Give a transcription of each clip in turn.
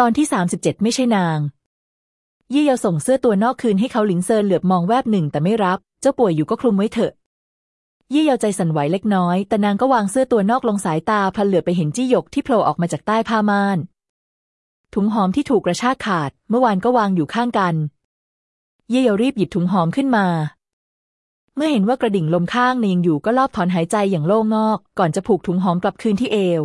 ตอนที่สามสิบเจ็ดไม่ใช่นางยี่เยาส่งเสื้อตัวนอกคืนให้เขาหลินเซินเหลือบมองแวบหนึ่งแต่ไม่รับ เจ้าป่วยอยู่ก็คลุมไว้เถอะยี่เยาใจสั่นไหวเล็กน้อย แต่นางก็วางเสื้อตัวนอกลงสายตาพลันเหลือไปเห็นจี้หยกที่โผล่ออกมาจากใต้ผ้าม่าน ถุงหอมที่ถูกกระชากขาด เมื่อวานก็วางอยู่ข้างกันยี่เยารีบหยิบถุงหอมขึ้นมา เมื่อเห็นว่ากระดิ่งลมข้างในยังอยู่ก็ลอบถอนหายใจอย่างโล่งงอก ก่อนจะผูกถุงหอมกลับคืนที่เอว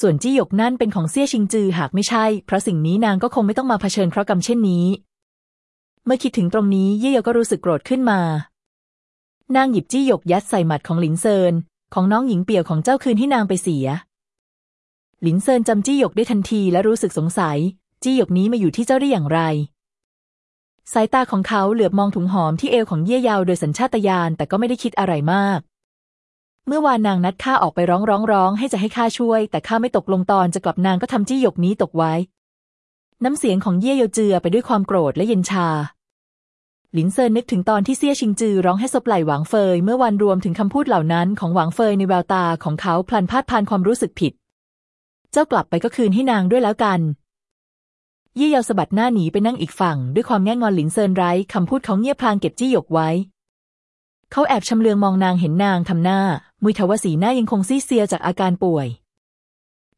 ส่วนจี้หยกนั่นเป็นของเซี่ยชิงจือหากไม่ใช่ เพราะสิ่งนี้นางก็คงไม่ต้องมาเผชิญเคราะห์กรรมเช่นนี้ เมื่อคิดถึงตรงนี้เย่เยาก็รู้สึกโกรธขึ้นมา นางหยิบจี้หยกยัดใส่หมัดของหลินเซิน ของน้องหญิงเปี่ยวของเจ้าคืนที่นางไปเสีย หลินเซินจำจี้หยกได้ทันทีและรู้สึกสงสัย จี้หยกนี้มาอยู่ที่เจ้าได้อย่างไร สายตาของเขาเหลือบมองถุงหอมที่เอวของเย่เยาโดยสัญชาตญาณแต่ก็ไม่ได้คิดอะไรมาก เมื่อวานนางนัดข้าออกไปร้องร้องร้องให้จะให้ข้าช่วย แต่ข้าไม่ตกลงตอนจะกลับนางก็ทำจี้หยกนี้ตกไว้ น้ำเสียงของเย่เยาเจือไปด้วยความโกรธและเย็นชา หลินเซินนึกถึงตอนที่เซี่ยชิงจือร้องให้ซบไหลหวางเฟย เมื่อวันรวมถึงคำพูดเหล่านั้นของหวางเฟยในแววตาของเขาพลันพาดพานความรู้สึกผิด เจ้ากลับไปก็คืนให้นางด้วยแล้วกัน เย่เยาสะบัดหน้าหนีไปนั่งอีกฝั่ง ด้วยความแง่งอนหลินเซินไร้คำพูดเขาเงียบพลางเก็บจี้หยกไว้ เขาแอบชำเลืองมองนางเห็นนางทำหน้า มุ่ยทว่าสีหน้ายังคงซีดเซียวจากอาการป่วย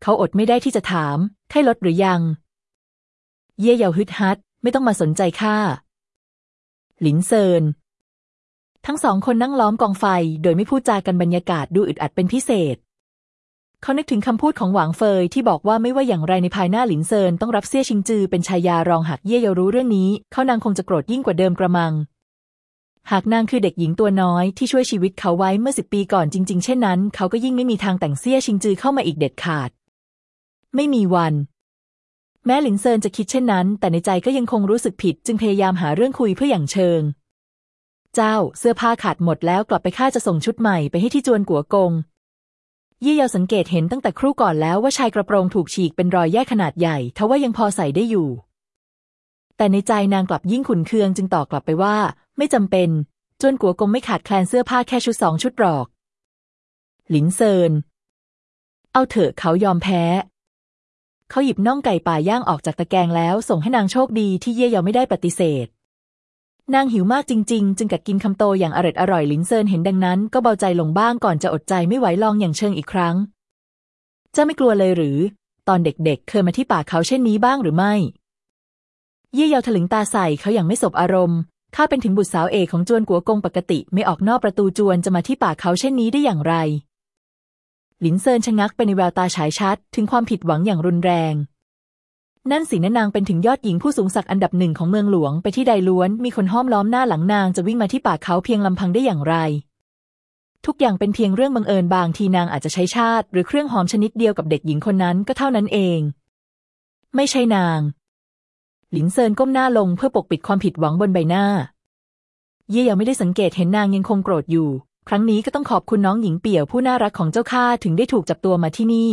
เขาอดไม่ได้ที่จะถาม ไข้ลดหรือยัง เย่เยาฮึดฮัด ไม่ต้องมาสนใจข้า หลินเซิน ทั้งสองคนนั่งล้อมกองไฟ โดยไม่พูดจากันบรรยากาศดูอึดอัดเป็นพิเศษ เขานึกถึงคำพูดของหวางเฟยที่บอกว่าไม่ว่าอย่างไรในภายหน้าหลินเซินต้องรับเซี่ยชิงจือเป็นชายารองหากเย่เยารู้เรื่องนี้ เขานางคงจะโกรธยิ่งกว่าเดิมกระมัง หากนางคือเด็กหญิงตัวน้อยที่ช่วยชีวิตเขาไว้เมื่อสิบปีก่อนจริง ๆ เช่นนั้น เขาก็ยิ่งไม่มีทางแต่งเซี่ยชิงจือเข้ามาอีกเด็ดขาด ไม่มีวัน แม้หลินเซินจะคิดเช่นนั้น แต่ในใจก็ยังคงรู้สึกผิด จึงพยายามหาเรื่องคุยเพื่ออย่างเชิง เจ้าเสื้อผ้าขาดหมดแล้วกลับไปข้าจะส่งชุดใหม่ไปให้ที่จวนกัวกง ยี่เยาสังเกตเห็นตั้งแต่ครู่ก่อนแล้วว่าชายกระโปรงถูกฉีกเป็นรอยแยกขนาดใหญ่ทว่ายังพอใส่ได้อยู่ แต่ในใจนางกลับยิ่งขุ่นเคืองจึงตอบกลับไปว่า ไม่จำเป็น จวนกั๋วกงไม่ขาดแคลนเสื้อผ้าแค่ชุดสองชุดหรอก หหลินเซิน เอาเถอะเขายอมแพ้ เขาหยิบน่องไก่ป่าย่างออกจากตะแกรงแล้ว ส่งให้นางโชคดีที่เย่เยาไม่ได้ปฏิเสธ นางหิวมากจริง ๆ จึงกัดกินคำโตอย่างอร่อยอร่อยลินเซินเห็นดังนั้น ก็เบาใจลงบ้างก่อนจะอดใจไม่ไหวลองหยั่งเชิงอีกครั้งเจ้าไม่กลัวเลยหรือ ตอนเด็กๆเเคยมาที่ป่าเขาเช่นนี้บ้างหรือไม่ เย่เยาถลึงตาใส่เขาอย่างไม่สบอารมณ์ ข้าเป็นถึงบุตรสาวเอกของจวนกัวกงปกติไม่ออกนอกประตูจวนจะมาที่ป่าเขาเช่นนี้ได้อย่างไร หลินเซินชะงักไปในแววตาฉายชัด ถึงความผิดหวังอย่างรุนแรง นั่นสินนางเป็นถึงยอดหญิงผู้สูงศักดิ์อันดับหนึ่งของเมืองหลวงไปที่ใดล้วน มีคนห้อมล้อมหน้าหลังนางจะวิ่งมาที่ป่าเขาเพียงลำพังได้อย่างไร ทุกอย่างเป็นเพียงเรื่องบังเอิญบางทีนางอาจจะใช้ชาติ หรือเครื่องหอมชนิดเดียวกับเด็กหญิงคนนั้นก็เท่านั้นเอง ไม่ใช่นาง หลินเซินก้มหน้าลงเพื่อปกปิดความผิดหวังบนใบหน้า เย่ยังไม่ได้สังเกตเห็นนางยังคงโกรธอยู่ ครั้งนี้ก็ต้องขอบคุณน้องหญิงเปี่ยวผู้น่ารักของเจ้าข้าถึงได้ถูกจับตัวมาที่นี่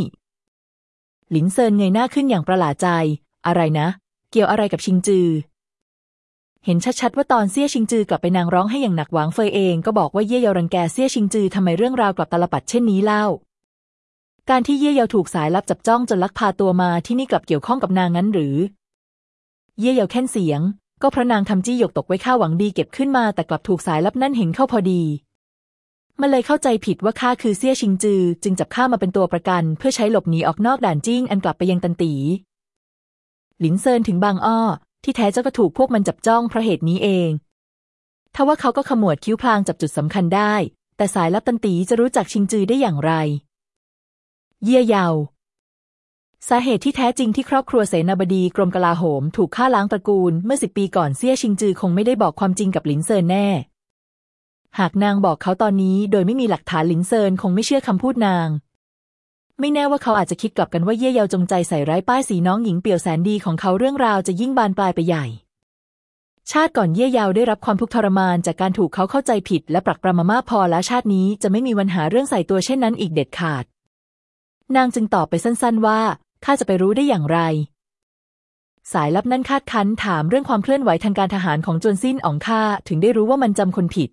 หลินเซินเงยหน้าขึ้นอย่างประหลาดใจ อะไรนะ เกี่ยวอะไรกับชิงจือ เห็นชัดๆว่าตอนเซี่ยชิงจือกลับไปนางร้องให้อย่างหนักหวางเฟยเองก็บอกว่าเย่เยารังแกเซี่ยชิงจือทำไมเรื่องราวกลับตลปัดเช่นนี้เล่าการที่เย่เยาถูกสายลับจับจ้องจนลักพาตัวมาที่นี่กลับเกี่ยวข้องกับนางงั้นหรือ เย่เยาแค่นเสียง ก็เพราะนางทำจี้หยกตกไว้ข้าหวังดีเก็บขึ้นมาแต่กลับถูกสายลับนั่นเห็นเข้าพอดี มันเลยเข้าใจผิดว่าข้าคือเซี่ยชิงจือ จึงจับข้ามาเป็นตัวประกัน เพื่อใช้หลบหนีออกนอกด่านจิ้งอันกลับไปยังตันตีหลินเซินถึงบางอ้อ ที่แท้เจ้าก็ถูกพวกมันจับจ้องเพราะเหตุนี้เองทว่าเขาก็ขมวดคิ้วพลางจับจุดสำคัญได้ แต่สายลับตันตีจะรู้จักชิงจือได้อย่างไร เยี่ยยา สาเหตุที่แท้จริงที่ครอบครัวเสนาบดีกรมกลาโหม ถูกฆ่าล้างตระกูลเมื่อสิบปีก่อนเซี่ยชิงจือคงไม่ได้บอกความจริงกับหลินเซินแน่ หากนางบอกเขาตอนนี้โดยไม่มีหลักฐานหลินเซินคงไม่เชื่อคำพูดนาง ไม่แน่ว่าเขาอาจจะคิดกลับกันว่าเย่เยาจงใจใส่ร้ายป้ายสีน้องหญิงเปี่ยวแสนดีของเขาเรื่องราวจะยิ่งบานปลายไปใหญ่ ชาติก่อนเย่เยาได้รับความทุกข์ทรมานจากการถูกเขาเข้าใจผิด และปรักปรำมามากพอแล้วชาตินี้จะไม่มีวันหาเรื่องใส่ตัวเช่นนั้นอีกเด็ดขาดนางจึงตอบไปสั้นๆว่า ข้าจะไปรู้ได้อย่างไร สายลับนั่นคาดคั้นถามเรื่องความเคลื่อนไหวทางการทหารของจวนซินอ๋องข้าถึงได้รู้ว่ามันจำคนผิด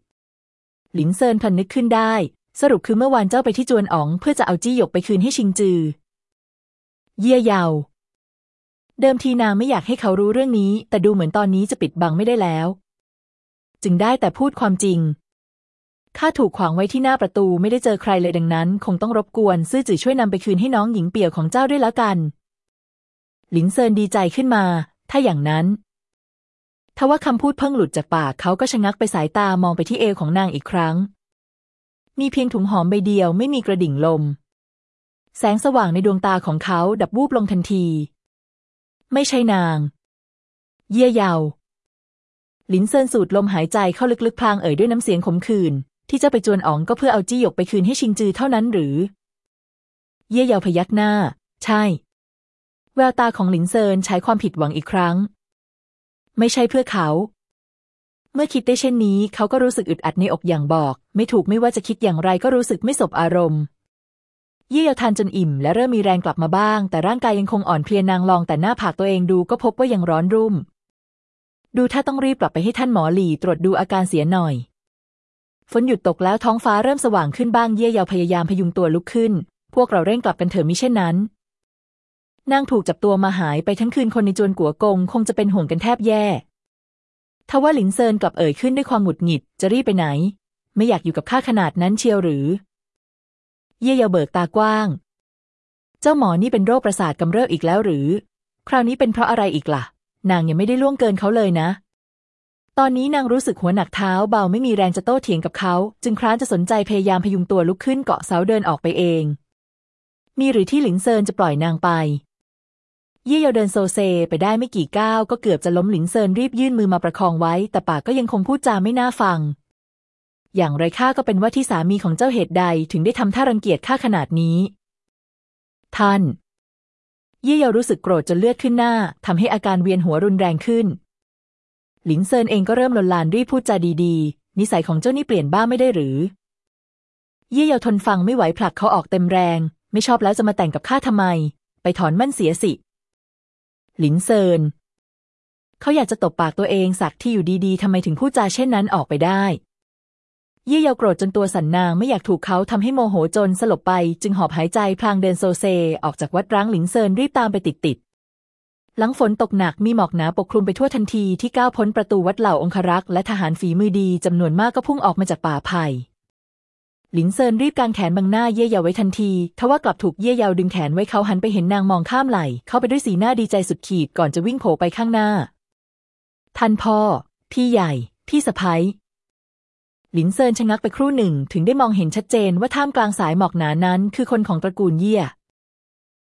หลินเซินพลันนึกขึ้นได้ สรุปคือเมื่อวานเจ้าไปที่จวนอ๋อง เพื่อจะเอาจี้หยกไปคืนให้ชิงจือ เยี่ยยาวเดิมทีนางไม่อยากให้เขารู้เรื่องนี้ แต่ดูเหมือนตอนนี้จะปิดบังไม่ได้แล้ว จึงได้แต่พูดความจริง ข้าถูกขวางไว้ที่หน้าประตูไม่ได้เจอใครเลยดังนั้น คงต้องรบกวน ซื่อจื่อช่วยนำไปคืนให้น้องหญิงเปี่ยวของเจ้าด้วยแล้วกัน หลินเซินดีใจขึ้นมา ถ้าอย่างนั้นทว่าคำพูดเพิ่งหลุดจากปากเขาก็ชะงักไปสายตามองไปที่เอวของนางอีกครั้ง มีเพียงถุงหอมใบเดียวไม่มีกระดิ่งลม แสงสว่างในดวงตาของเขาดับวูบลงทันที ไม่ใช่นาง เย่เยาหลินเซินสูดลมหายใจเข้าลึกๆพลางเอ่ยด้วยน้ำเสียงขมขื่น ที่จะไปจวนอ๋องก็เพื่อเอาจี้หยกไปคืนให้ชิงจือเท่านั้นหรือ เย่เยาพยักหน้า ใช่ แววตาของหลินเซินฉายความผิดหวังอีกครั้ง ไม่ใช่เพื่อเขา เมื่อคิดได้เช่นนี้ เขาก็รู้สึกอึดอัดในอกอย่างบอก ไม่ถูกไม่ว่าจะคิดอย่างไรก็รู้สึกไม่สบอารมณ์ เย่เยาทานจนอิ่ม และเริ่มมีแรงกลับมาบ้าง แต่ร่างกายยังคงอ่อนเพลียนางลองแต่หน้าผากตัวเองดูก็พบว่ายังร้อนรุ่ม ดูถ้าต้องรีบกลับไปให้ท่านหมอหลี่ตรวจดูอาการเสียหน่อย ฝนหยุดตกแล้วท้องฟ้าเริ่มสว่างขึ้นบ้างเย่เยาพยายามพยุงตัวลุกขึ้น พวกเราเร่งกลับกันเถอะมิเช่นนั้น นางถูกจับตัวมาหายไปทั้งคืนคนในจวนกัวกง คงจะเป็นห่วงกันแทบแย่ทว่าหลินเซินกลับเอ่ยขึ้นด้วยความหงุดหงิดจะรีบไปไหน ไม่อยากอยู่กับข้าขนาดนั้นเชียวหรือ เย่เยาเบิกตากว้าง เจ้าหมอนี่เป็นโรคประสาทกำเริบอีกแล้วหรือ คราวนี้เป็นเพราะอะไรอีกล่ะ นางยังไม่ได้ล่วงเกินเขาเลยนะ ตอนนี้นางรู้สึกหัวหนักเท้าเบาไม่มีแรงจะโต้เถียงกับเขา จึงคร้านจะสนใจพยายามพยุงตัวลุกขึ้นเกาะเสาเดินออกไปเอง มีหรือที่หลินเซินจะปล่อยนางไป เย่เยาเดินโซเซไปได้ไม่กี่ก้าวก็เกือบจะล้มหลินเซินรีบยื่นมือมาประคองไว้ แต่ปากก็ยังคงพูดจาไม่น่าฟัง อย่างไรข้าก็เป็นว่าที่สามีของเจ้าเหตุใดถึงได้ทำท่ารังเกียจข้าขนาดนี้ ท่าน เย่เยารู้สึกโกรธจนเลือดขึ้นหน้าทำให้อาการเวียนหัวรุนแรงขึ้น หลินเซินเองก็เริ่มลนลานรีบพูดจาดีๆ นิสัยของเจ้านี่เปลี่ยนบ้างไม่ได้หรือ เย่เยาทนฟังไม่ไหวผลักเขาออกเต็มแรง ไม่ชอบแล้วจะมาแต่งกับข้าทำไม ไปถอนหมั้นเสียสิ หลินเซิน เขาอยากจะตบปากตัวเองสักที่อยู่ดีๆทำไมถึงพูดจาเช่นนั้นออกไปได้ เย่เยาโกรธจนตัวสันนางไม่อยากถูกเขาทำให้โมโหจนสลบไป จึงหอบหายใจพลางเดินโซเซออกจากวัดร้างหลินเซินรีบตามไปติดๆ หลังฝนตกหนักมีหมอกหนาปกคลุมไปทั่วทันทีที่ก้าวพ้นประตูวัดเหล่าองครักษ์และทหารฝีมือดีจำนวนมากก็พุ่งออกมาจากป่าไผ่หลินเซินรีบกางแขนบังหน้าเย่เยาไว้ทันที ทว่ากลับถูกเย่เยาดึงแขนไว้เขาหันไปเห็นนางมองข้ามไหล่ เข้าไปด้วยสีหน้าดีใจสุดขีดก่อนจะวิ่งโผไปข้างหน้า ท่านพ่อ พี่ใหญ่ พี่สะพ้ยหลินเซินชะงักไปครู่หนึ่งถึงได้มองเห็นชัดเจนว่าท่ามกลางสายหมอกหนานั้น คือคนของตระกูลเย่